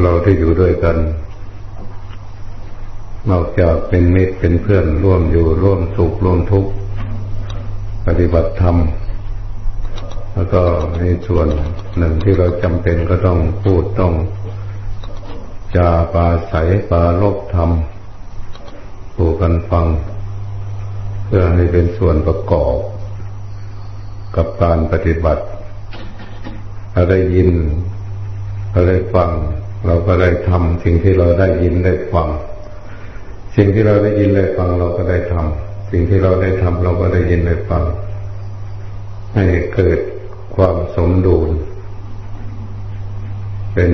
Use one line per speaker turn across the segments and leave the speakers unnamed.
เราที่อยู่ด้วยกัน นอกจากเป็นมิตรเป็นเพื่อนร่วมอยู่ร่วมสุขร่วมทุกข์ปฏิบัติธรรม แล้วก็ในส่วนหนึ่งที่เราจำเป็นก็ต้องพูดต้องจาปาใสปาลบธรรมผูกันฟัง เพื่อให้เป็นส่วนประกอบ กับการปฏิบัติถ้าได้ยินเราได้ฟัง เราก็ได้ทำสิ่งที่เราได้ยินได้ฟัง สิ่งที่เราได้ยินได้ฟังเราก็ได้ทำสิ่งที่เราได้ทำเราก็ได้ยินได้ฟัง ให้เกิดความสมดุล เป็น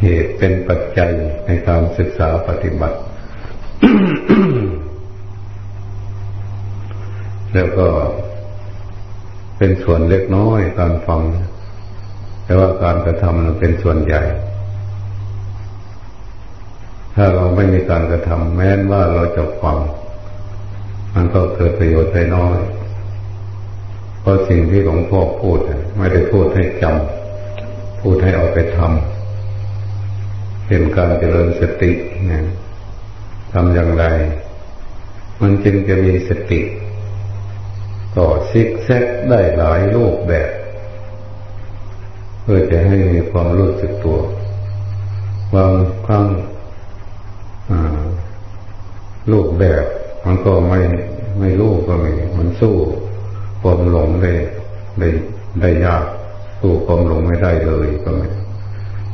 เหตุเป็นปัจจัยในการศึกษาปฏิบัติ แล้วก็เป็นส่วนเล็กน้อยการฟัง แต่ว่าการกระทำมันเป็นส่วนใหญ่ ถ้าเราไม่มีการกระทำแม้ว่าเราจะฟัง มันก็เกิดประโยชน์ได้น้อย เพราะสิ่งที่หลวงพ่อพูด ไม่ได้พูดให้จำพูดให้เอาไปทำเป็นการเจริญสตินะทำอย่างไร มันจึงจะมีสติ ต่อซิกแซกได้หลายรูปแบบ เพื่อจะให้มีความรู้สึกตัว บางครั้ง รูปแบบ มันก็ไม่ไม่รู้ก็ไม่มันสู้ความหลงได้ได้ได้ยากสู้ความหลงไม่ได้เลยก็ไม่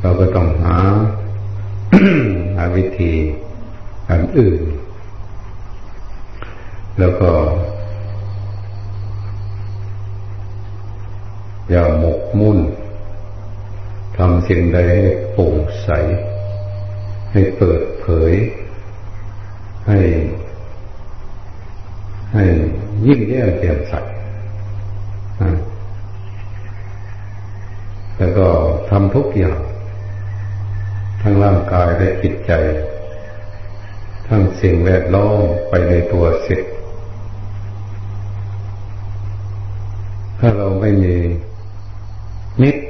เราก็ต้องหาหาวิธีอันอื่น แล้วก็ อย่าหมกมุ่นทำสิ่งใดให้โปร่งใส ให้เปิด เผย ให้ ให้ยิ่งแย้มแจ่มใสแล้วก็ทำทุกอย่าง ทั้งร่างกายและจิตใจ ทั้งสิ่งแวดล้อมไปในตัวเสิถ้าเราไม่มีมิตร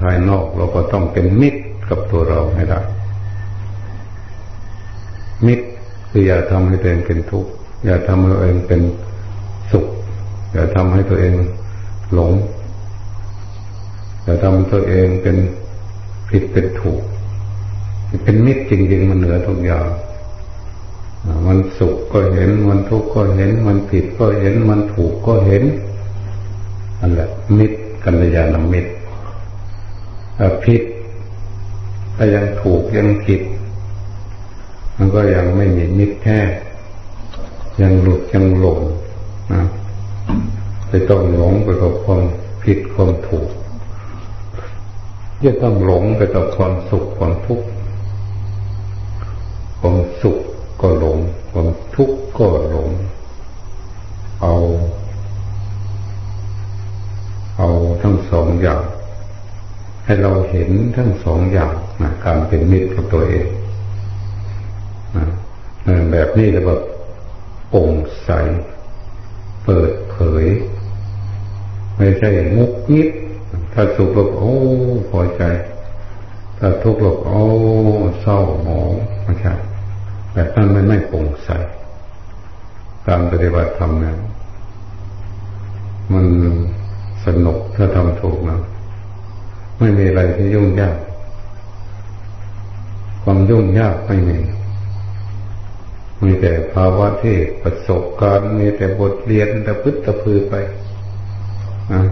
ภายนอกเราก็ต้องเป็นมิตรกับตัวเราให้ได้ มิตรคืออย่าทำให้ตัวเองเป็นทุกข์อย่าทำให้ตัวเองเป็นสุข อย่าทำให้ตัวเองหลง อย่าทำตัวเองเป็นผิดเป็นถูก เป็นมิตรจริงๆมันเหนือทุกอย่างมันสุขก็เห็น มันทุกข์ก็เห็น มันผิดก็เห็น มันถูกก็เห็นอันแหละมิตรกัลยาณมิตรผิดถ้ายังถูกยังผิด มันก็ยังไม่มีมิตรแท้ยังหลุดยังหลงนะไปต้องหลงไปกับความผิดความถูกจะต้องหลงไปกับความสุขความทุกข์ความสุขก็หลง ความทุกข์ก็หลง เอา เอาทั้งสองอย่าง ให้เราเห็นทั้งสองอย่างนะการเป็นมิตรกับตัวเอง แบบนี้แล้วแบบโปร่งใส เปิดเผย ไม่ใช่มุกนิดถ้าสุขเราโอ้พอใจ ถ้าทุกข์เราโอ้เศร้าหมองไม่ใช่แบบนั้นมันไม่โปร่งใส การปฏิบัติธรรมเนี่ยมันสนุกถ้าทำถูกนะไม่มีอะไรที่ยุ่งยาก ความยุ่งยากไม่มี มีแต่ภาวะที่ประสบการณ์ มีแต่บทเรียนแต่พึ่ตะพือไปนะ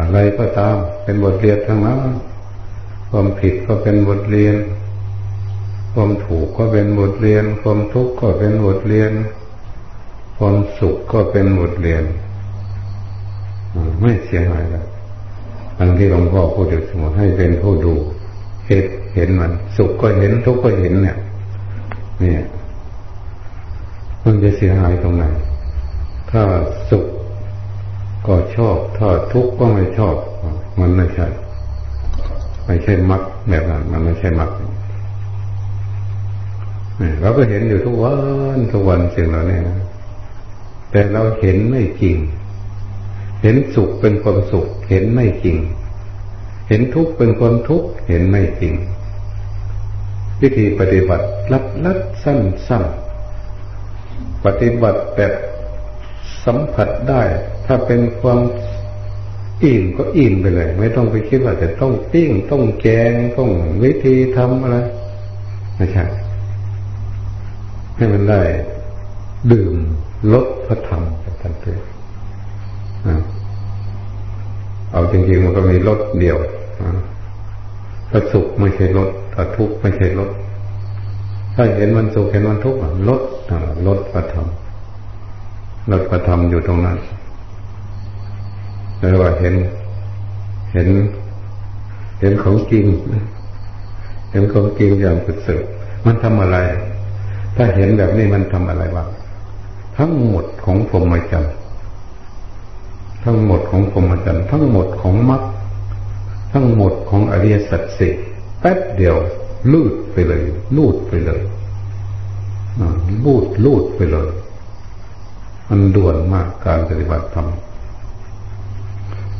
อะไรก็ตาม เป็นบทเรียนทั้งนั้นความผิดก็เป็นบทเรียน ความถูกก็เป็นบทเรียน ความทุกข์ก็เป็นบทเรียน ความสุขก็เป็นบทเรียนไม่เสียหายแล้วอันที่หลวงพ่อพูดอยู่เสมอให้เป็นผู้ดู เห็นเห็นมัน สุขก็เห็นทุกข์ก็เห็นเนี่ย เนี่ยมันจะเสียหายตรงไหน ถ้าสุขก็ชอบ ถ้าทุกข์ก็ไม่ชอบ มันไม่ใช่ ไม่ใช่มักแบบนั้น มันไม่ใช่มักเราก็เห็นอยู่ทุกวันทุกวันสิ่งเหล่านี้แต่เราเห็นไม่จริง เห็นสุขเป็นความสุข เห็นไม่จริง เห็นทุกข์เป็นคนทุกข์ เห็นไม่จริง วิธีปฏิบัติลัดลัดสั้นสั้นปฏิบัติแบบสัมผัสได้ ถ้าเป็นความอิ่มก็อิ่มไปเลย ไม่ต้องไปคิดว่าจะต้องปิ้งต้องแกงต้องวิธีทำอะไรไม่ใช่ให้มันได้ ดื่มลดพระธรรมทันทีเอาจริงๆมันก็มีลดเดียวถ้าสุขไม่ใช่ลด ถ้าทุกข์ไม่ใช่ลด ถ้าเห็นมันสุขเห็นมันทุกข์ลดลดพระธรรมลดพระธรรมอยู่ตรงนั้นเรียกว่าเห็น เห็น เห็นของจริง เห็นของจริงอย่างสุดสุดมันทำอะไร ถ้าเห็นแบบนี้มันทำอะไรบ้างทั้งหมดของพรหมจรรย์ทั้งหมดของพรหมจรรย์ทั้งหมดของมรรคทั้งหมดของอริยสัจสี่ แป๊บเดียวลูดไปเลย ลูดไปเลยลูดลูดไปเลย มันด่วนมากการปฏิบัติธรรม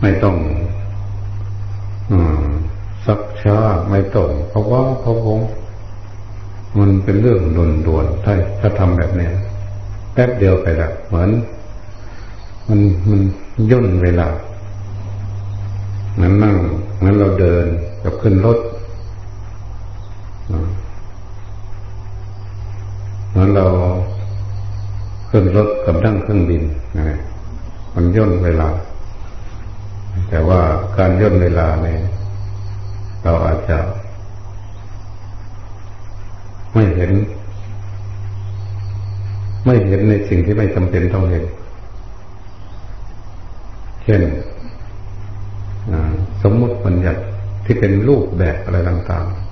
ไม่ต้องอซักช้าไม่ต้องเพราะว่าเพราะวงมันเป็นเรื่องด่วนด่วนถ้าถ้าทำแบบนี้แป๊บเดียวไปละเหมือน มันมันย่นเวลานั้นนั่งนั้นเราเดินกับขึ้นรถ เหมือนเราขึ้นรถกับนั่งเครื่องบินนะมันย่นเวลา แต่ว่าการย่นเวลาเนี่ยเราอาจจะ ไม่เห็น ไม่เห็นในสิ่งที่ไม่จำเป็นต้องเห็น เช่นสมมติบัญญัติที่เป็นรูปแบบอะไรต่างๆ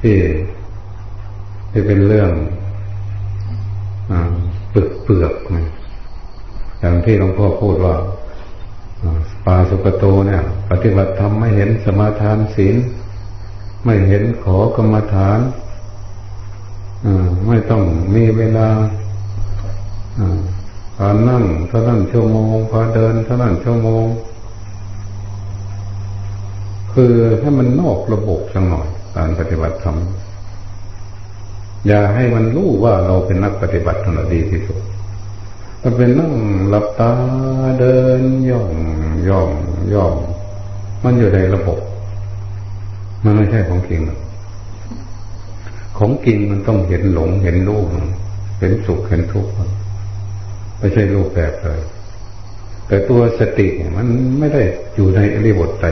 ที่ที่เป็นเรื่องเปลือกเปลือกอย่างที่หลวงพ่อพูดว่าปาสุกโตเนี่ย ปฏิบัติธรรมไม่เห็นสมาทานศีล ไม่เห็นขอกรรมฐานไม่ต้องมีเวลาพอนั่งเท่านั้นชั่วโมงพอเดินเท่านั้นชั่วโมง คือให้มันนอกระบบสักหน่อย การปฏิบัติธรรมอย่าให้มันรู้ว่าเราเป็นนักปฏิบัติธรรมดีที่สุดมันเป็นนั่งหลับตาเดินย่องย่องย่องมันอยู่ในระบบ มันไม่ใช่ของจริงของจริงมันต้องเห็นหลงเห็นรูปเห็นสุขเห็นทุกข์ไม่ใช่รูปแบบเลยแต่ตัวสติมันไม่ได้อยู่ในอริบทใจ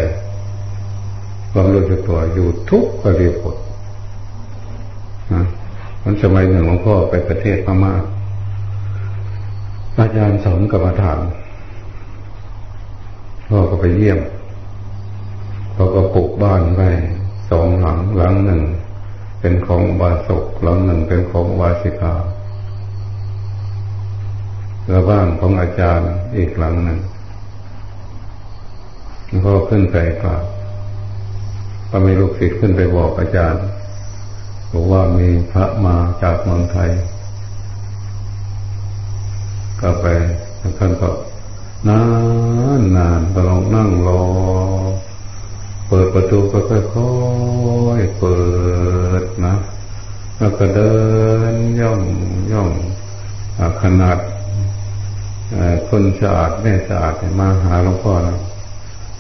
ความรู้สึกตัวอยู่ทุกอริบทนะมันสมัยหนึ่งหลวงพ่อไปประเทศพม่าอาจารย์สอนกรรมฐานพ่อก็ไปเยี่ยมพ่อก็ปลูกบ้านไว้สองหลังหลังหนึ่ง เป็นของบาศกหลังหนึ่งเป็นของวาสิกาแล้วบ้านของอาจารย์อีกหลังหนึ่งพ่อขึ้นไปกราบ ก็มีลูกศิษย์ขึ้นไปบอกอาจารย์บอกว่ามีพระมาจากเมืองไทย ก็ไปท่านก็นานนานก็ลองนั่งรอ เปิดประตูก็ค่อยๆเปิดนะ แล้วก็เดินย่องย่องขนาดคนสะอาดแม่สะอาดมาหาหลวงพ่อนะ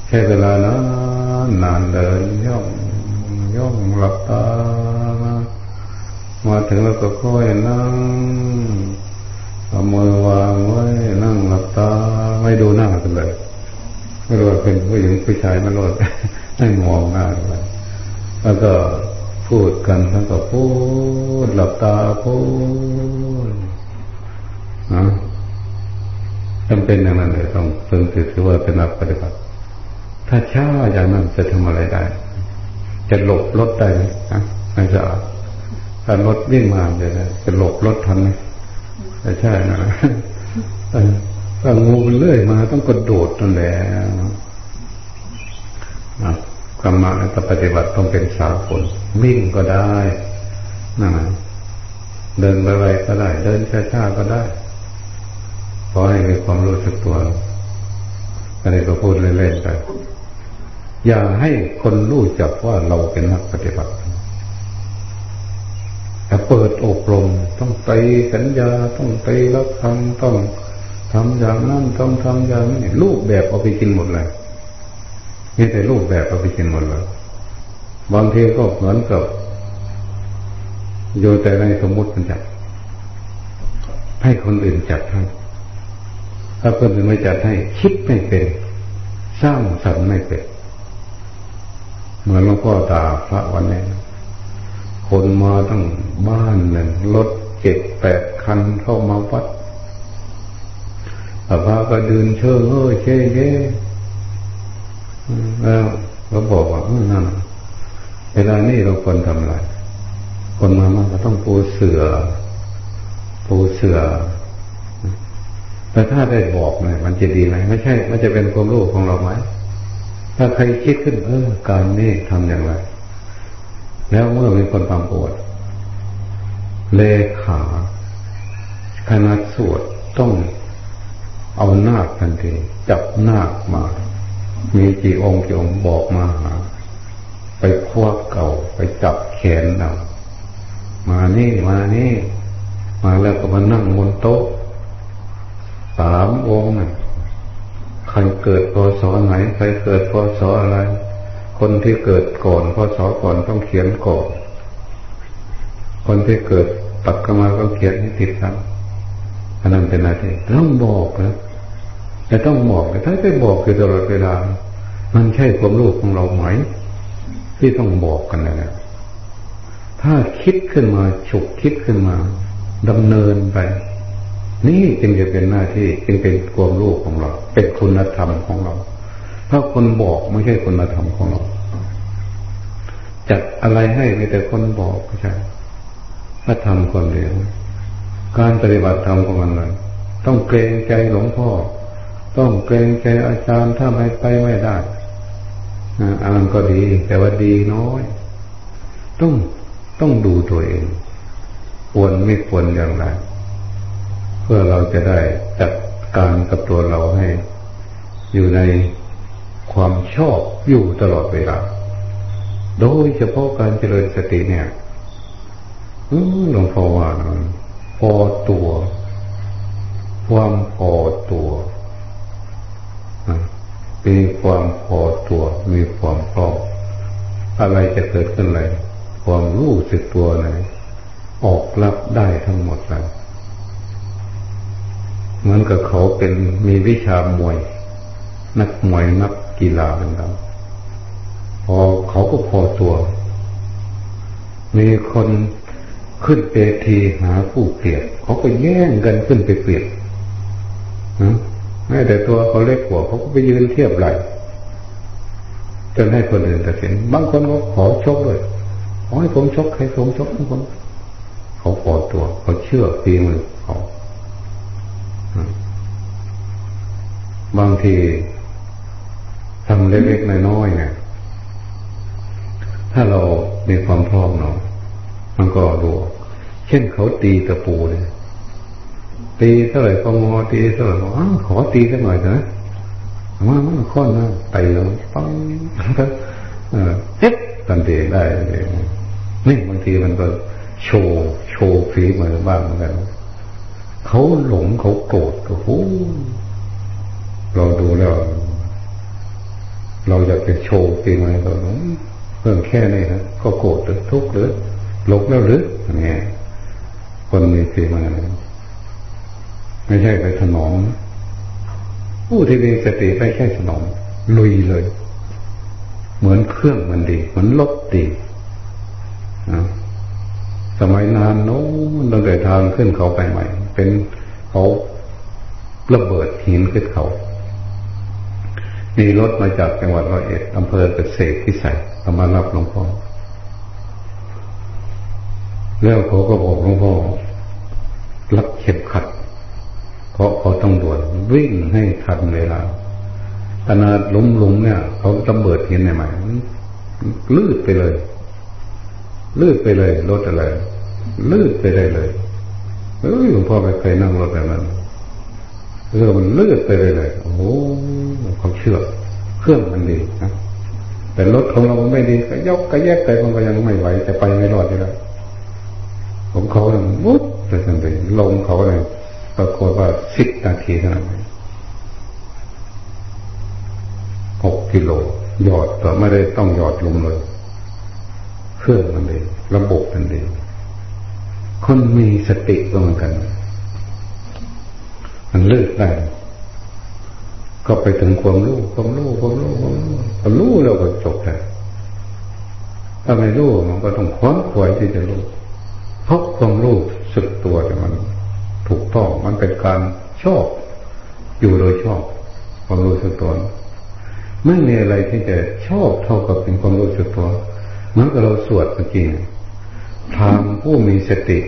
ใช้เวลานาน นานเดินย่องย่องหลับตา มาถึงแล้วก็ค่อยนั่งเอามือวางไว้นั่งหลับตา ไม่ดูหน้ากันเลยไม่รู้ว่าเป็นผู้หญิงผู้ชายมาโลดให้มองหน้าเลยแล้วก็พูดกันทั้งก็พูดหลับตาพูดนะจำเป็นอย่างนั้นเลยต้องตึงถือว่าเป็นนักปฏิบัติ ถ้าช้าอย่างนั้นจะทำอะไรได้ จะหลบรถได้ไหมไม่จะถ้ารถวิ่งมาจะจะหลบรถทันไหมแต่ใช่นะถ้างูเลื่อยมาต้องกระโดดนั่นแหละกรรมะและปฏิบัติต้องเป็นสาผลวิ่งก็ได้นะเดินไปๆก็ได้ เดินช้าๆก็ได้ขอให้มีความรู้สึกตัวอะไรก็พูดเล่นๆไป อย่าให้คนรู้จักว่าเราเป็นนักปฏิบัติแต่เปิดอบรมต้องไปสัญญาต้องไปรับคำต้องทำอย่างนั้นต้องทำอย่างนี้รูปแบบเอาไปกินหมดเลยมีแต่รูปแบบเอาไปกินหมดเลยบางทีก็เหมือนกับโยนแต่ในสมมติมันจัดให้คนอื่นจัดให้ถ้าคนอื่นไม่จัดให้ คิดไม่เป็น สร้างสรรค์ไม่เป็น เหมือนหลวงพ่อตาพระวันนี้ คนมาตั้งบ้านหนึ่งรถเจ็ดแปดคันเข้ามาวัดพระก็เดินเชิงเอ้ยเช่เย่แล้วก็บอกว่านั่นเวลานี้เราควรทำอะไร คนมามาก็ต้องปูเสือ ปูเสือแต่ถ้าได้บอกเนี่ยมันจะดีไหมไม่ใช่ มันจะเป็นความรู้ของเราไหม ถ้าใครคิดขึ้นเออการนี้ทำอย่างไร แล้วเมื่อมีคนความปวดเลขาคณะสวดต้องเอานาคทันทีจับนาคมา มีกี่องค์กี่องค์บอกมาหา ไปควักเก่าไปจับแขนเอามานี่มานี่ มาแล้วก็มานั่งบนโต๊ะสามองค์น่ะ รเกิดพศไหน ใครเกิดพศอะไร คนที่เกิดก่อนพศก่อนต้องเขียนก่อน คนที่เกิดตัดกันมาก็เขียนให้ติดกันอันนั้นเป็นอะไรต้องบอกนะแต่ต้องบอกแต่ถ้าไม่บอกคือตลอดเวลา มันใช่ความรู้ของเราไหม ที่ต้องบอกกันนะถ้าคิดขึ้นมาฉุกคิดขึ้นมาดำเนินไป นี่จึงจะเป็นหน้าที่จึงเป็นความรู้ของเรา เป็นคุณธรรมของเรา ถ้าคนบอกไม่ใช่คุณธรรมของเรา จัดอะไรให้มีแต่คนบอกก็ใช่ถ้าทำคนเดียวการปฏิบัติธรรมของมันเลยต้องเกรงใจหลวงพ่อ ต้องเกรงใจอาจารย์ถ้าไม่ไปไม่ได้อ่านก็ดี แต่ว่าดีน้อย ต้องต้องดูตัวเองควรไม่ควรอย่างไร พื่อเราจะได้จัดการกับตัวเราให้ อยู่ในความชอบอยู่ตลอดเวลา โดยเฉพาะการเจริญสติเนี่ยหลวงพ่อว่าพอตัว ความพอตัวมีความพอตัว มีความพออะไรจะเกิดขึ้นเลยความรู้สึกตัวไหนออกรับได้ทั้งหมดเลย เหมือนกับเขาเป็นมีวิชามวย นักมวยนักกีฬาเป็นกันพอเขาก็พอตัว มีคนขึ้นเปทีหาผู้เปรียบ เขาก็แย่งกันขึ้นไปเปรียบนะแม้แต่ตัวเขาเล็กกว่าเขาก็ไปยืนเทียบไหลจนให้คนอื่นตัดสินบางคนก็ขอชกด้วยขอให้ผมชกให้ผมชกทุกคนเขาพอตัว เขาเชื่อฝีมือเขา บางทีทำเล็กๆน้อยๆเนี่ย ถ้าเรามีความพร้อมเนาะมันก็ดูเช่นเขาตีตะปูเนี่ย ตีเท่าไหร่ก็งอตีเท่าไหร่ก็ขอตีสักหน่อยเถอะมามันข้อนนะไตลงปังเออเฮ็ดทันทีได้เนี่บางทีมันก็โชว์ โชว์ฝีมือบ้างเหมือนกัน เขาหลงเขาโกรธโอ้โหเราดูแล้ว เราอยากจะโชว์ฝีมือเราเพิ่มแค่นี้นะก็โกรธหรือทุกข์หรือหลงแล้วหรือย่างเงี้ยคนมีฝีมือไม่ใช่ไปถนอมผู้ที่มีสติไม่ใช่ถนอมลุยเลย เหมือนเครื่องมันดี เหมือนรถดีนะ สมัยนานโน้นตั้งแต่ทางขึ้นเขาไปใหม่ เป็นเขาระเบิดหินขึ้นเขามีรถมาจากจังหวัดร้อยเอ็ดอำเภอเกษตรพิสัยเอามารับหลวงพ่อ แล้วเขาก็บอกหลวงพ่อรับเข็บขัด เพราะเขาต้องด่วนวิ่งให้ทันเวลาขนาดล้มลุมเนี่ย เขาระเบิดหินใหม่ลื่นไปเลย ลื่นไปเลยรถอะไรลื่นไปได้เลยเออหลวงพ่อไปเคยนั่งรถแบบนั้นเรื่อมันลื่นไปเลยเลยโอ้เขาเชื่อเครื่องมันดีนะแต่รถของเราไม่ดีก็ยกก็แยกไปมันก็ยังไม่ไหวแต่ไปไม่รอดอยู่แล้วผมเขาเนี่ยวุ๊บไปทันทีลงเขาเลยปรากฏว่าสิบนาทีเท่านั้นหกกิโลหยอดแต่ไม่ได้ต้องหยอดลงเลย เครื่องมันดีระบบมันดีคนมีสติก็เหมือนกัน มันเลิกได้ก็ไปถึงความรู้ความรู้ความรู้ความรู้ความรู้แล้วก็จบแล้วถ้าไม่รู้มันก็ต้องคว้าขวายที่จะรู้เพราะความรู้สึกตัวแต่มัน ถูกต้องมันเป็นการชอบ อยู่โดยชอบ ความรู้สึกตัวไม่มีอะไรที่จะชอบเท่ากับเป็นความรู้สึกตัว เมือนกับเราสวดเมื่อกี้พรามผู้มีสติ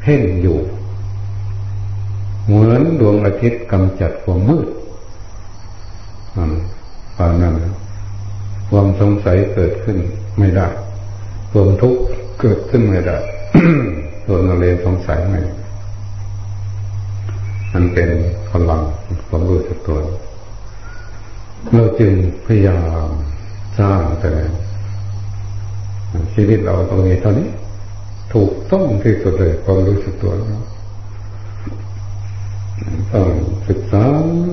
เพ่งอยู่ เหมือนดวงอาทิตย์กำจัดความมืดปานนั้นความสงสัยเกิดขึ้นไม่ได้ความทุกข์เกิดขึ้นไม่ได้ตัวเราเลยสงสัยไม่มันเป็นพลังความรู้สึกตัว เราจึงพยายามสร้างแต่ ชีวิตเราตรงนี้เท่านี้ ถูกต้องที่สุดเลยความรู้สึกตัวเราต้องศึกษา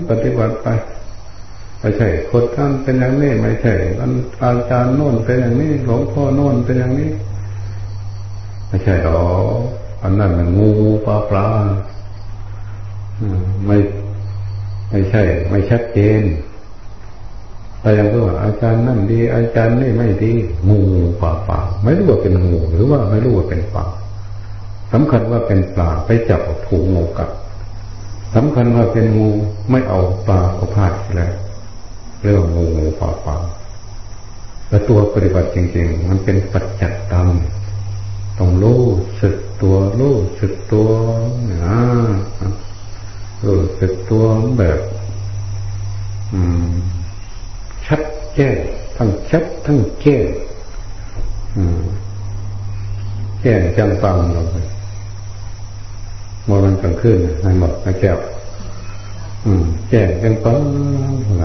ปฏิบัติไปไม่ใช่คนท่านเป็นอย่างนี้ไม่ใช่อาจารย์โน่นเป็นอย่างนี้หลวงพ่อโน่นเป็นอย่างนี้ ไม่ใช่หรออันนั้นงูปลาปลาไม่ไม่ใช่ ไม่ชัดเจน แต่ยังว่าอาจารย์นั่นดี อาจารย์นี่ไม่ดีงูป่าป่าไม่รู้ว่าเป็นงูหรือว่าไม่รู้ว่าเป็นป่าสำคัญว่าเป็นปลาไปจับถูกงูกัดสำคัญว่าเป็นงูไม่เอาปลาก็พลาดแล้วเรื่องงูงูป่าป่าแต่ตัวปฏิบัติจริง ๆ มันเป็นปัจจัตตังต้องรู้สึกตัวรู้สึกตัวนะรู้สึกตัวแบบ อืม ชัดแจ้งทั้งชัดทั้งแก้แก้จังฟังเราไปมอมันกลางคืนในหมดในแก้วแจ้งจังฟังอะไร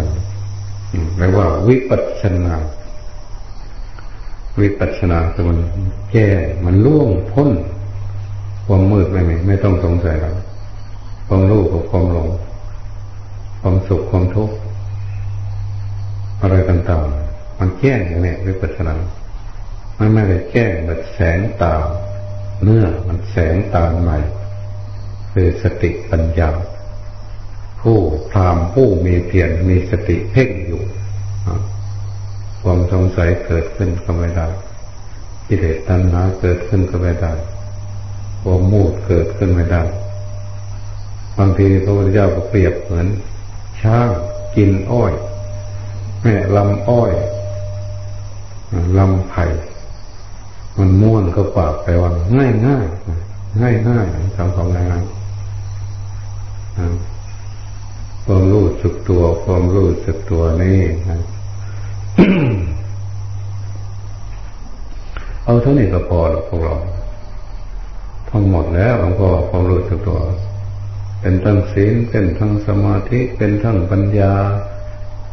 แปลว่าวิปัสสนา วิปัสสนาคือมันแก้มันล่วงพ้นความมืดไม่ไม่ไม่ต้องสงสัยแล้วความรู้กับความหลงความสุขความทุกข์ อะไรต่างๆ มันแจ้งอย่างนี้วิปัสสนามันไม่ได้แจ้งแบบแสงตาเนื้อมันแสงตาใหม่คือสติปัญญา ผู้พรามผู้มีเพียรมีสติเพ่งอยู่ความสงสัยเกิดขึ้นก็ไม่ได้กิเลสตัณหาเกิดขึ้นก็ไม่ได้ความมูดเกิดขึ้นไม่ได้บางทีพระพุทธเจ้าก็เปรียบเหมือนช้างกินอ้อย แม่ลำอ้อยลำไผ่มันม้วนก็ปากไปว่าง่ายง่ายง่ายง่ายทำของง่ายความรู้สึกตัว ความรู้สึกตัวนี่เอาเท่านี้ก็พอแล้วพวกเราทั้งหมดแล้วหลวงพ่อความรู้สึกตัว เป็นทั้งศีลเป็นทั้งสมาธิเป็นทั้งปัญญา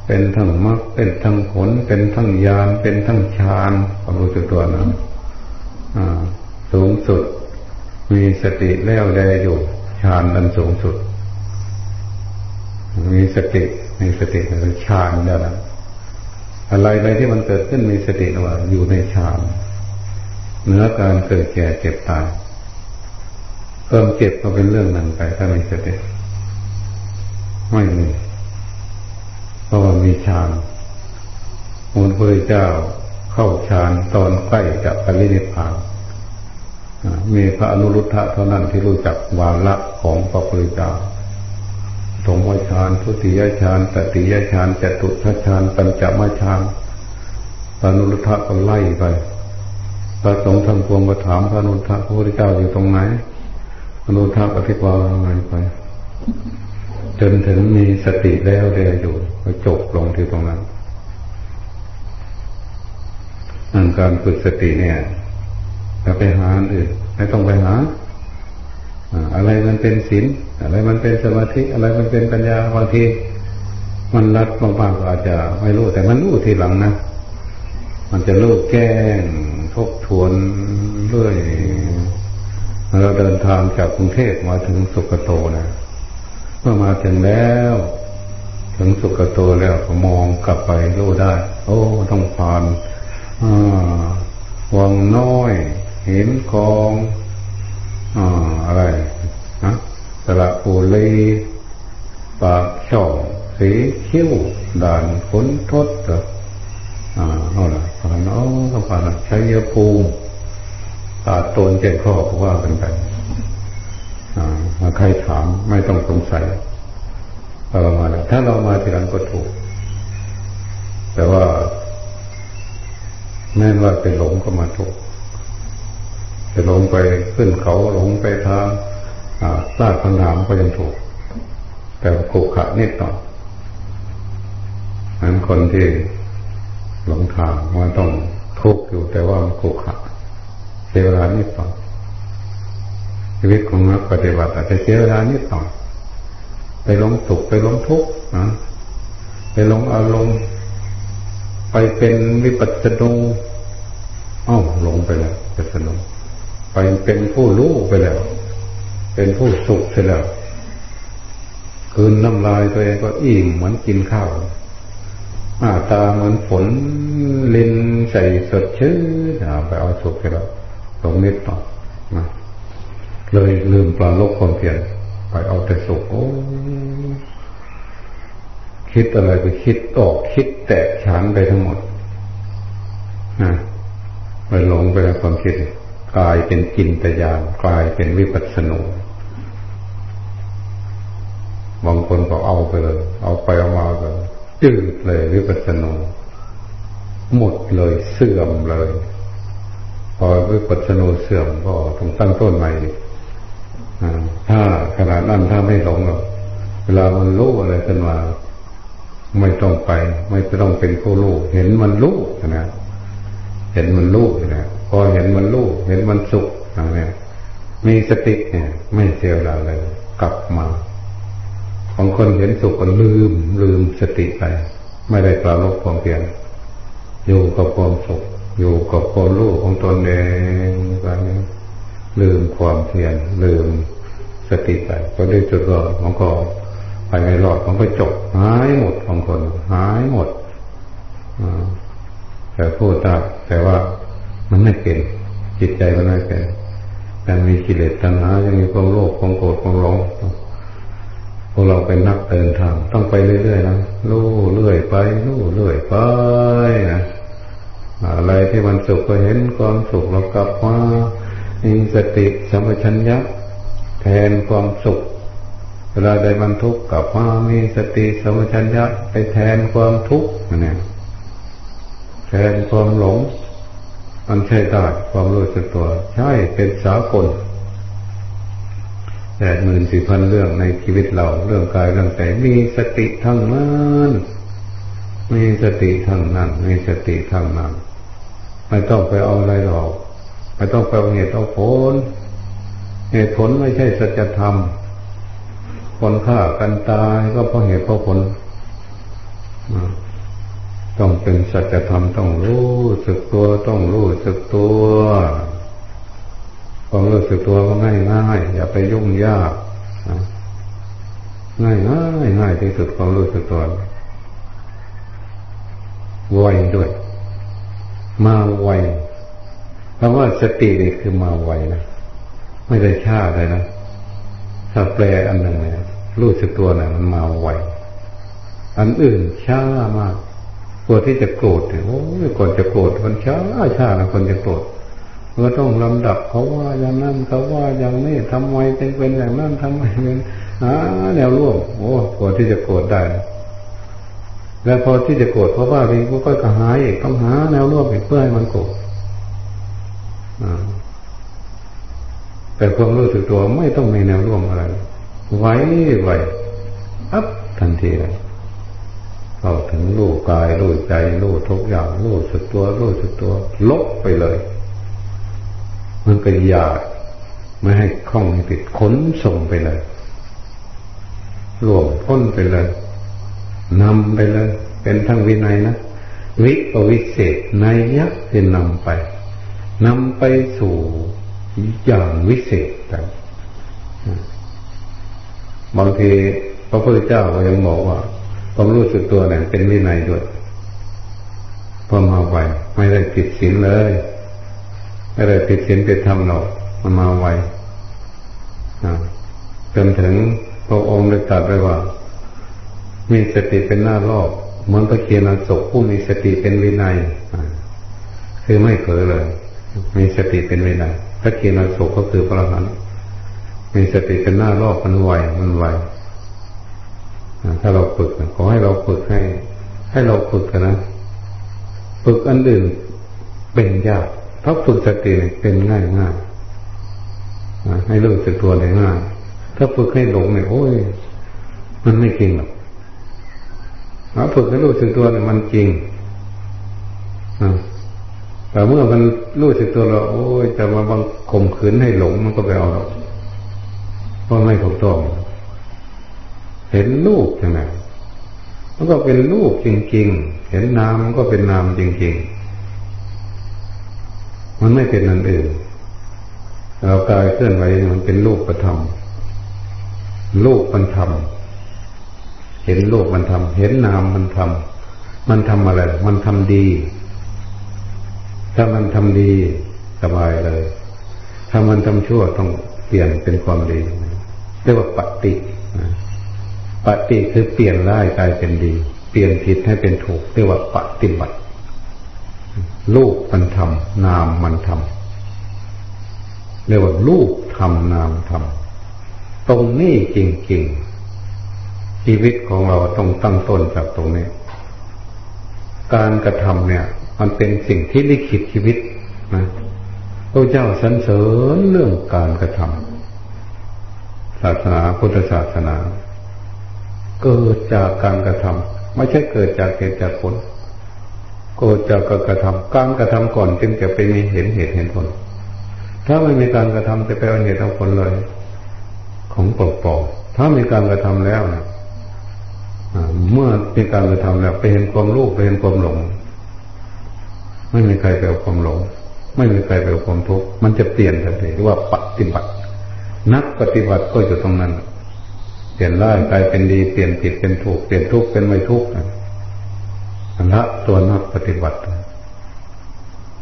เป็นทั้งมรรคเป็นทั้งผล เป็นทั้งญาณเป็นทั้งฌานความรู้สึกตัวนะสูงสุด มีสติแล้วแลอยู่ฌานอันสูงสุด มีสติมีสติคือฌานแล้วนะอะไรอะไรที่มันเกิดขึ้นมีสติว่าอยู่ในฌานเนื้อการเกิดแก่เจ็บตายเพิ่มเจ็บก็เป็นเรื่องหนึ่งไปถ้ามีสติไม่มี ราะว่ามีฌานมูลพระเจ้าเข้าฌานตอนใกล้จะปรินิพพานมีพระอนุรุทธะเท่านั้นที่รู้จักวาระของพระพุทธเจ้าสมวฌานทุติยฌานตติยฌานจตุทัชฌานปัญจมฌานพระอนุรุทธะก็ไล่ไปพระสงฆ์ทำพวงมาถามพระอนุรุทธะพระพุทธเจ้าอยู่ตรงไหนอนุรุทธะอธิบายไป จนถึงมีสติแล้วเดียอยู่ก็จบลงที่ตรงนั้นอันการฝึกสติเนี่ยจะไปหาอื่นไม่ต้องไปหาอะไรมันเป็นศีลอะไรมันเป็นสมาธิอะไรมันเป็นปัญญาบางทีมันรัดบางๆก็อาจจะไม่รู้แต่มันรู้ทีหลังนะมันจะลูกแก้งทบทวนเรื่อยเราเดินทางจากกรุงเทพมาถึงสุกโตนะ เมื่อมาถึงแล้ว ถึงสุกโตแล้วก็มองกลับไปรู้ได้ โอ้ต้องผ่านวังน้อย เห็นกองอ่าอะไรนะสระปูลีปากช่องสีคิ้วด่านขนทศอ่าเอาละผ่านเอาผ่านชัยภูมิตาตนเจ็บข้อว่ากันไป อ่าใครถามไม่ต้องสงสัยเรามาถ้าเรามาทีหลังก็ถูก แต่ว่าแม้ว่าไปหลงก็มาถูกจะหลงไปขึ้นเขาหลงไปทางลาดพังหามก็ยังถูก แต่ขุขะนิดหน่อยนั้นคนที่หลงทางมันต้องทุกข์อยู่แต่ว่ามันขุขะเสียเวลานิดหน่อย ชีวิตของนักปฏิบัติอาจจะเสียเวลานิดหน่อยไปลงสุขไปลงทุกข์นะไปลงอารมณ์ไปเป็นวิปัสสนูอ้าวลงไปแล้ววิปัสสนูไปเป็นผู้รู้ไปแล้ว เป็นผู้สุขไปแล้วคืนน้ำลายตัวเองก็อิ่มเหมือนกินข้าวหน้าตาเหมือนฝนลินใส่สดชื่นไปเอาสุขไปแล้วตรงนิดต่อนะ เลยลืมปลาลกความเพียรไปเอาแต่สุขโอ้คิดอะไรไปคิดออกคิดแตกฉานไปทั้งหมดนะไปหลงไปในความคิดกลายเป็นจินตยานกลายเป็นวิปัสสนูบางคนก็เอาไปเลย เอาไปเอามาก็จืดเลยวิปัสสนูหมดเลยเสื่อมเลย พอวิปัสสนูเสื่อมก็ต้องตั้งต้นใหม่ ถ้าขนาดนั้นถ้าไม่หลงหรอกเวลามันรู้อะไรขึ้นมา ไม่ต้องไป ไม่ต้องเป็นผู้รู้เห็นมันรู้นะเห็นมันรู้นะพอเห็นมันรู้เห็นมันสุขอะไรเนี่ยมีสติเนี่ย ไม่เสียเวลาเลยกลับมาบางคนเห็นสุขก็ลืม ลืมสติไป ไม่ได้ปราลบความเพียรอยู่กับความสุขอยู่กับความรู้ของตนเองไปลืมความเพียรลืม สติไปก็ได้จุดรอดมันก็ไปไม่รอดมันก็จบหายหมดของคนหายหมดแต่พูดได้แต่ว่ามันไม่เป็นจิตใจมันไม่เป็นยังมีกิเลสตัณหายังมีความโลภความโกรธความหลงพวกเราเป็นนักเดินทาง ต้องไปเรื่อยๆนะลู่เรื่อยไปลู่เรื่อยไปนะอะไรที่มันสุขก็เห็นความสุขเรากลับมามีสติสัมปชัญญะ แทนความสุขเวลาใดมันทุกข์กับมามีสติสมปชัญญะไปแทนความทุกข์นี่แทนความหลง มันใช่ได้ความรู้สึกตัว ใช่เป็นสากลแปดหมื่นสี่พันเรื่องในชีวิตเราเรื่องกายเรื่องใจมีสติทั้งนั้นมีสติทั้งนั้นมีสติทั้งนั้นไม่ต้องไปเอาอะไรหรอกไม่ต้องไปเอาเหตุเอาผล เหตุผลไม่ใช่สัจธรรม คนฆ่ากันตายก็เพราะเหตุเพราะผล ต้องเป็นสัจธรรมต้องรู้สึกตัวต้องรู้สึกตัวความรู้สึกตัวก็ง่ายง่ายอย่าไปยุ่งยากง่ายง่ายง่ายที่สุดความรู้สึกตัวไวด้วย มาไวเพราะว่าสตินี่คือมาไวนะ ไม่ได้ช้าเลยนะถ้าแปลอันหนึ่งเนี่ยรู้สึกตัวน่ะ มันมาไวอันอื่นช้ามากกลัวที่จะโกรธเนี่ยโอ้ยก่อนจะโกรธมันช้าช้านะคนจะโกรธเราต้องลำดับเขาว่าอย่างนั้นเขาว่าอย่างนี้ทำไมเป็นเป็นอย่างนั้นทำไมเป็นหาแนวร่วมโอ้กลัวที่จะโกรธได้ แล้วพอที่จะโกรธเพราะว่าเองก็ก็หายอีกต้องหาแนวร่วมอีกเพื่อให้มันโกรธอ่า แต่ความรู้สึกตัวไม่ต้องมีแนวร่วมอะไร ไว้ไว้อัพทันทีเลยเข้าถึงรู้กายรู้ใจรู้ทุกอย่างรู้สึกตัวรู้สึกตัว ลบไปเลย มันก็หยาไม่ให้คล้องให้ติดขนส่งไปเลยรวมพ้นไปเลยนำไปเลย เป็นทั้งวินัยนะวิปวิเศษในยักษ์ที่นำไปนำไปสู่ อย่างวิเศษแต่บางทีพระพุทธเจ้าก็ยังบอกว่าความรู้สึกตัวเนี่ยเป็นวินัยด้วยพอมาไวไม่ได้ผิดศีลเลย ไม่ได้ผิดศีลผิดธรรมหรอกมันมาไวจนถึงพระองค์ได้ตรัสไว้ว่า มีสติเป็นหน้ารอบเหมือนพระเคียนศกผู้มีสติเป็นวินัยคือไม่เผลอเลย มีสติเป็นวินัย พระเคียนศกก็คือพระอรหันต์มีสติเป็นหน้ารอบมันไวมันไวถ้าเราฝึกขอให้เราฝึกให้ ให้เราฝึกกันนะฝึกอันอื่นเป็นยากถ้าฝึกสติเป็นง่ายง่ายให้รู้สึกตัวได้ง่ายถ้าฝึกให้หลงเนี่ยโอ้ยมันไม่จริงหรอกถ้าฝึกให้รู้สึกตัวเนี่ยมันจริง แต่เมื่อมันรู้สึกตัวเราโอ้ยจะมาบังข่มขืนให้หลงมันก็ไปเอาหรอกเพราะไม่ถูกต้องเห็นรูปใช่ไหมมันก็เป็นรูปจริง ๆ เห็นนามมันก็เป็นนามจริง ๆ มันไม่เป็นนั่นเองเรากายเคลื่อนไหวมันเป็นรูปประธรรมรูปมันทำเห็นรูปมันทำเห็นนามมันทำมันทำอะไร มันทำดี ถ้ามันทำดีสบายเลย ถ้ามันทำชั่วต้องเปลี่ยนเป็นความดี เรียกว่าปฏิปฏิคือเปลี่ยนร้ายกลายเป็นดี เปลี่ยนผิดให้เป็นถูก เรียกว่าปฏิบัติลูกมันทำนามมันทำเรียกว่าลูกทำนามทำตรงนี้จริงๆชีวิตของเราต้องตั้งต้นจากตรงนี้ การกระทำเนี่ย มันเป็นสิ่งที่ลิขิตชีวิตนะพระเจ้าสรรเสริญเรื่องการกระทำศาสนาพุทธศาสนา เกิดจากการกระทำไม่ใช่เกิดจากเหตุจากผลเกิดจากการกระทำการกระทำก่อนจึงจะไปมีเห็นเหตุเห็นผล ถ้าไม่มีการกระทำจะไปเอาเหตุเอาผลเลย ของปลอกๆถ้ามีการกระทำแล้วนะเมื่อมีการกระทำแล้วไปเห็นความรู้ไปเห็นความหลง ไม่มีใครไปเอาความหลง ไม่มีใครไปเอาความทุกข์มันจะเปลี่ยนทันทีว่าปฏิบัติ นักปฏิบัติก็อยู่ตรงนั้น เปลี่ยนร้ายกลายเป็นดีเปลี่ยนผิดเป็นถูกเปลี่ยนทุกข์เป็นไม่ทุกข์อันละตัวนักปฏิบัติ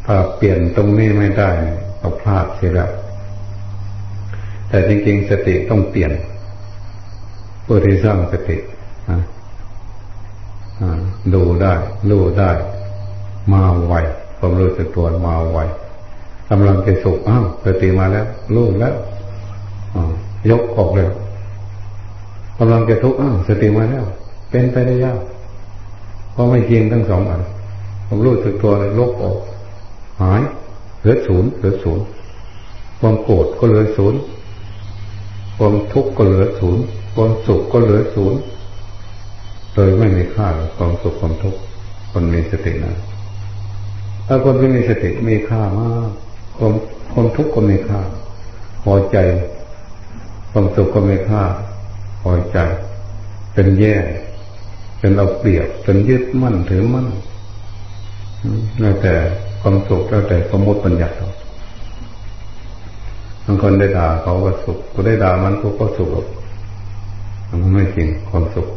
ถ้าเปลี่ยนตรงนี้ไม่ได้เราพลาดเสียแล้วแต่จริงๆสติต้องเปลี่ยนเพื่อที่สร้างสติดูได้ รู้ได้ มาไว ความรู้สึกตัวมาไวกำลังจะสุขอ้าวสติมาแล้วรู้แล้วยกออกเลยกำลังจะทุกข์อ้าวสติมาแล้ว เป็นไปได้ยากเพราะไม่จริงทั้งสองอันผมรู้สึกตัวเลยลบออก หายเหลือศูนย์เหลือศูนย์ความโกรธก็เหลือศูนย์ความทุกข์ก็เหลือศูนย์ความสุขก็เหลือศูนย์เลยไม่มีค่าความสุขความทุกข์คนมีสตินะ ถ้าคนที่มีสติมีค่ามากความความทุกข์ก็มีค่าพอใจ ความสุขก็มีค่าพอใจ เป็นแย่เป็นเอาเปรียบเป็นยึดมั่นถือมั่นแล้วแต่ความสุขแล้วแต่สมมติปัญญาบางคนได้ด่าเขาก็สุขก็ได้ด่ามันก็ก็สุขมันไม่จริงความสุข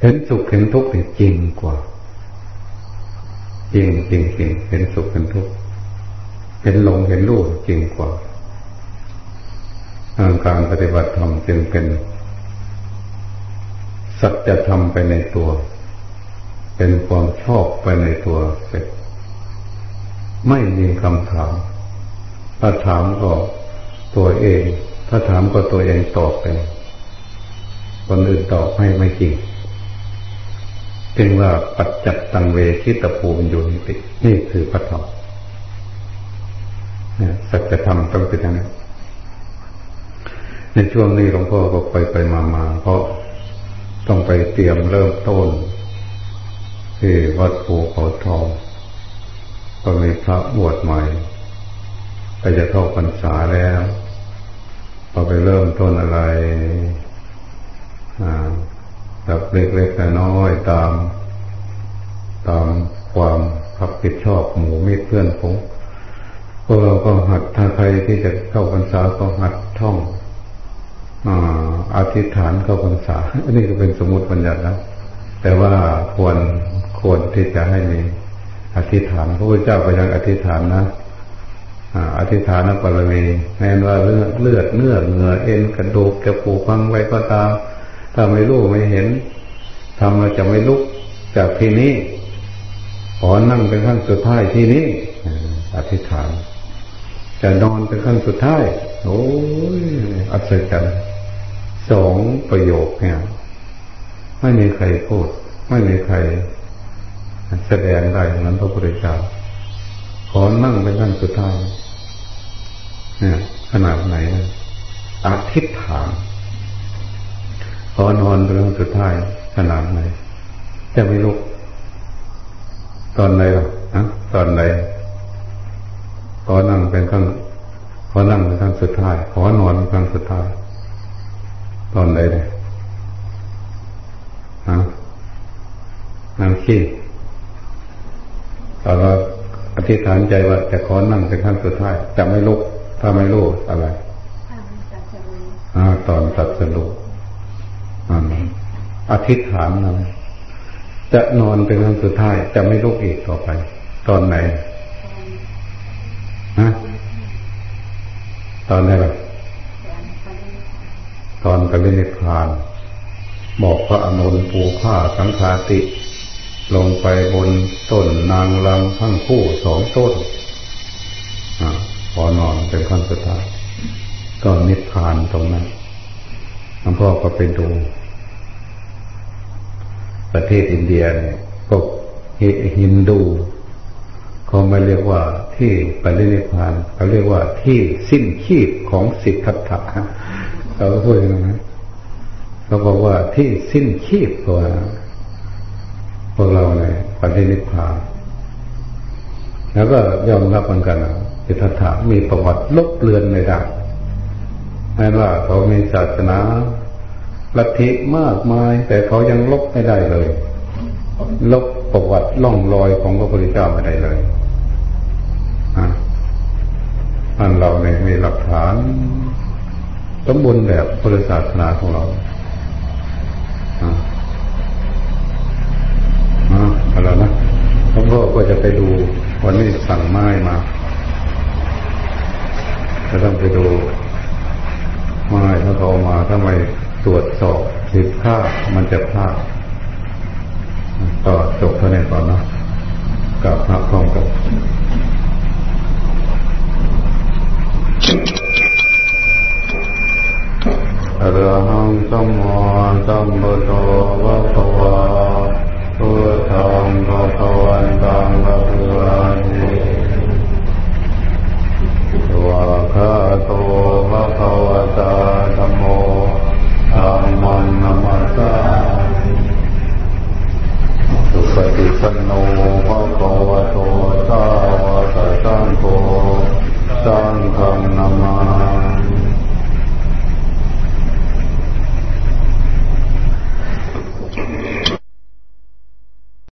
เห็นสุขเห็นทุกข์จริงกว่า จริงจริงจริงเห็นสุขเห็นทุกข์เห็นหลงเห็นรูปจริงกว่าการปฏิบัติธรรมจึงเป็นสัจธรรมไปในตัว เป็นความชอบไปในตัวเสร็จไม่มีคำถาม ถ้าถามก็ตัวเอง ถ้าถามก็ตัวเองตอบเองคนอื่นตอบให้ไม่จริง จึงว่าปัจจัตตังเวคิตภูมิอยู่นิตินี่คือพระธรรมสัจธรรมต้องเป็นอย่างนี้ในช่วงนี้หลวงพ่อก็ไปไปมามาเพราะต้องไปเตรียมเริ่มต้นที่วัดภูเขาทองก็มีพระบวชใหม่ก็จะเข้าพรรษาแล้วพอไปเริ่มต้นอะไร แบบเล็กๆน้อยๆตาม ตามความรับผิดชอบหมู่มิตรเพื่อนผมพวกเราก็หัดถ้าใครที่จะเข้าพรรษาก็หัดท่องอธิษฐานเข้าพรรษา อันนี้ก็เป็นสมมติบัญญัติแล้วแต่ว่าควรควรที่จะให้มีอธิษฐานพระพุทธเจ้าก็ยังอธิษฐานนะอธิษฐานนักรมีแม้ว่าเลือดเลือดเนื้อเหงื่อเอ็นกระดูกกระปูพังไว้ก็ตาม ถ้าไม่รู้ไม่เห็นทำเราจะไม่ลุกจากที่นี้ขอนั่งเป็นขั้นสุดท้ายที่นี้อธิษฐาน จะนอนเป็นขั้นสุดท้าย โอ้ยอัศจรรย์สองประโยคเนี่ย ไม่มีใครพูด ไม่มีใคร แสดงได้นั้นพระพุทธเจ้าขอนั่งเป็นขั้นสุดท้ายเนี่ยขนาดไหนนะอธิษฐาน ขอนอนเป็นขั้นสุดท้ายขนาดไหนจะไม่ลุก ตอนไหนหรอฮะตอนไหนขอนั่งเป็นขั้นขอนั่งเป็นขั้นสุดท้าย ขอนอนเป็นขั้นสุดท้าย ตอนไหนเลยฮะนั่งขี้ตอนเราอธิษฐานใจว่าจะขอนั่งเป็นขั้นสุดท้าย จะไม่ลุก ถ้าไม่ลุกอะไรอ่าตอนตัดสรุป อธิษฐานนะจะนอนเป็นครั้งสุดท้าย จะไม่ลุกอีกต่อไป ตอนไหนฮะตอนไหนล่ะตอนปรินิพพาน บอกพระอนุนปูผ้าสังขาติ ลงไปบนต้นนางลำทั้งคู่สองต้นอพอนอนเป็นขั้นสุดท้ายก็นิพพานตรงนั้น หลวงพ่อก็ไปดู ประเทศอินเดียเนี่ยพวกฮินดูเขาไม่เรียกว่าที่ปรินิพพานเขาเรียกว่าที่สิ้นชีพของสิทธัตถะเขาพูดอย่างนั้นเขาบอกว่าที่สิ้นชีพตัวพวกเราในปรินิพพานแล้วก็ยอมรับเหมือนกันสิทธัตถะมีประวัติลบเลือนในด้าน แม้ว่าเขามีศาสนาลัทธิมากมาย แต่เขายังลบไม่ได้เลย ลบประวัติล่องรอยของพระพุทธเจ้าไม่ได้เลยอันเราเนี่ยมีหลักฐานสมบูรณ์แบบพุทธศาสนาของเราอ่าอะไรนะผมก็จะไปดูวันนี้สั่งไม้มาจะต้องไปดู เขามาทำไมตรวจสอบผิดพลาดมันจะพลาดต่อจบเท่านี้ก่อนนะกับพระพร้อมกับอรหังสัมมาสัมพุทโธวะภวาพุทธัง วะคะโตภะคะวะตาโมธรรมันนมัสสาสุปฏิปันโนภะคะวะโตสาวะสัโฆสังฆนามา